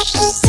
Performance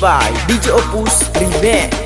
by DJ Opus Remix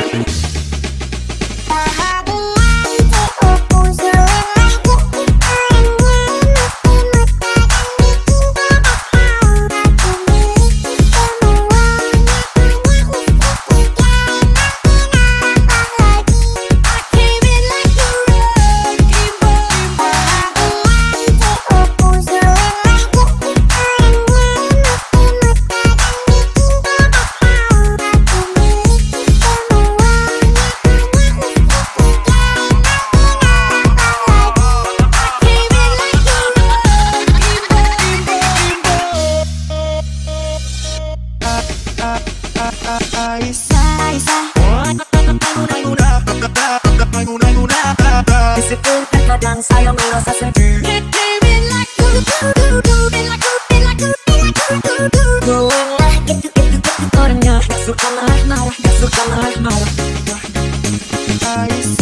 mais.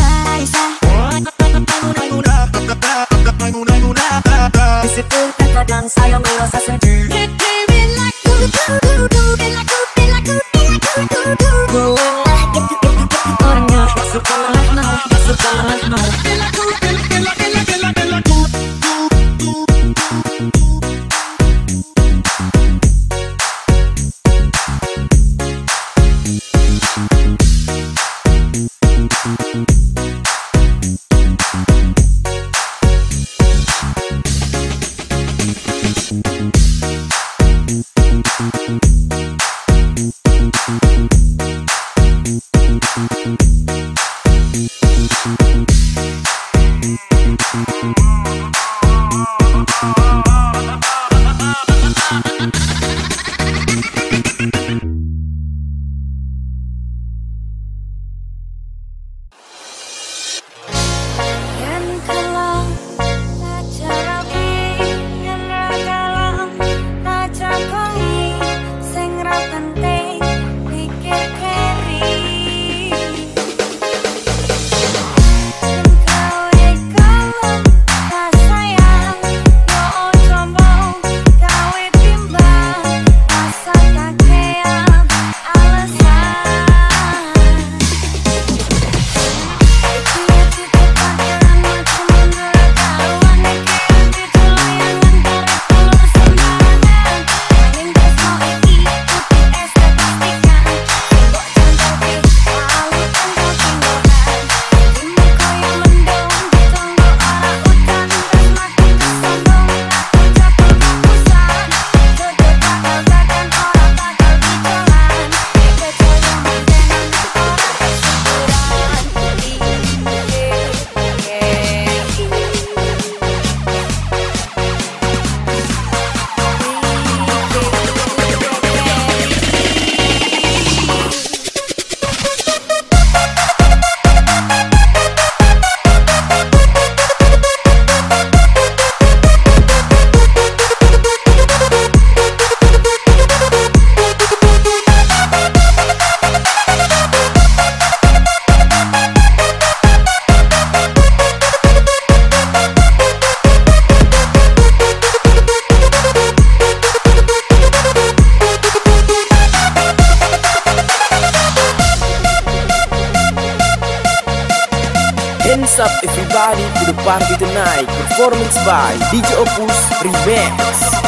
To the tonight. Performance by DJ Opus Remix.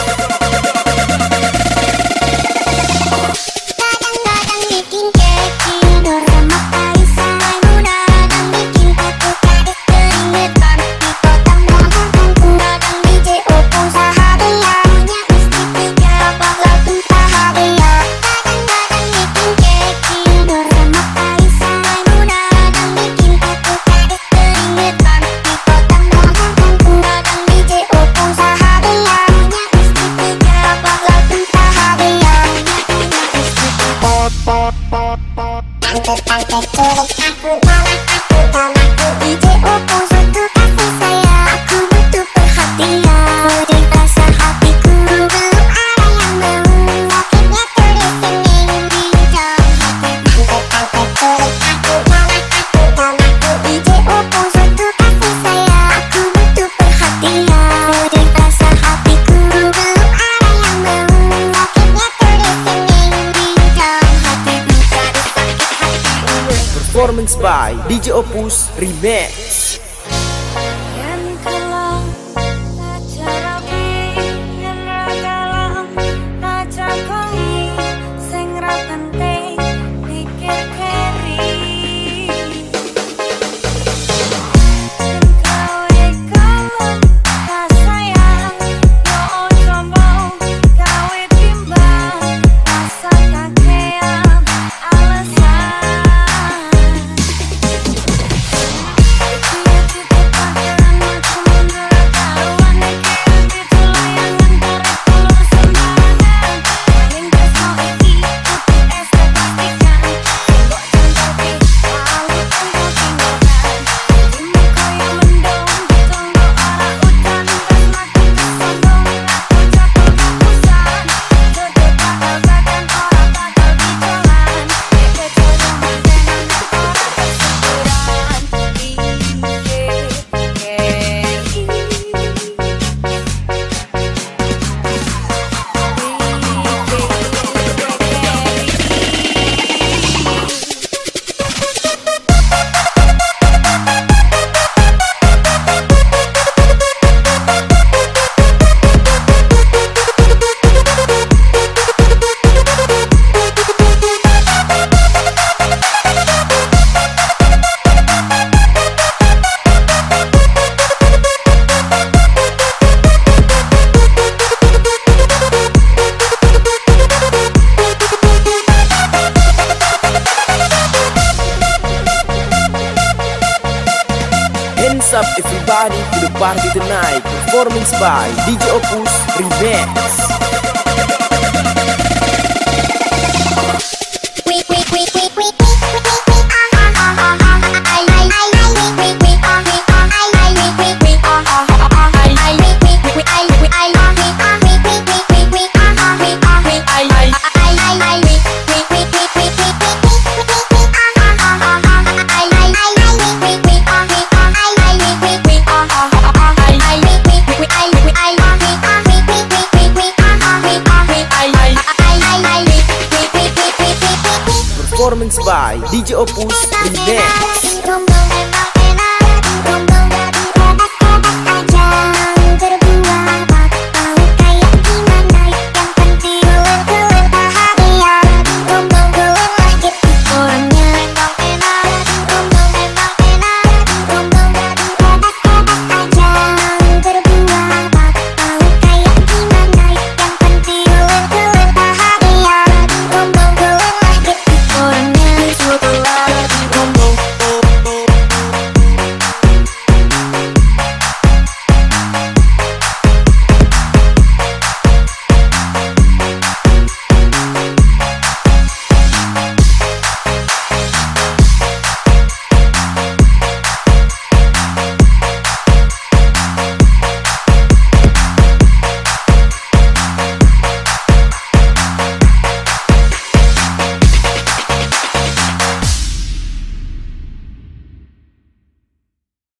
By DJ Opus Remix by DJ Opus Remix DJ Opus Remix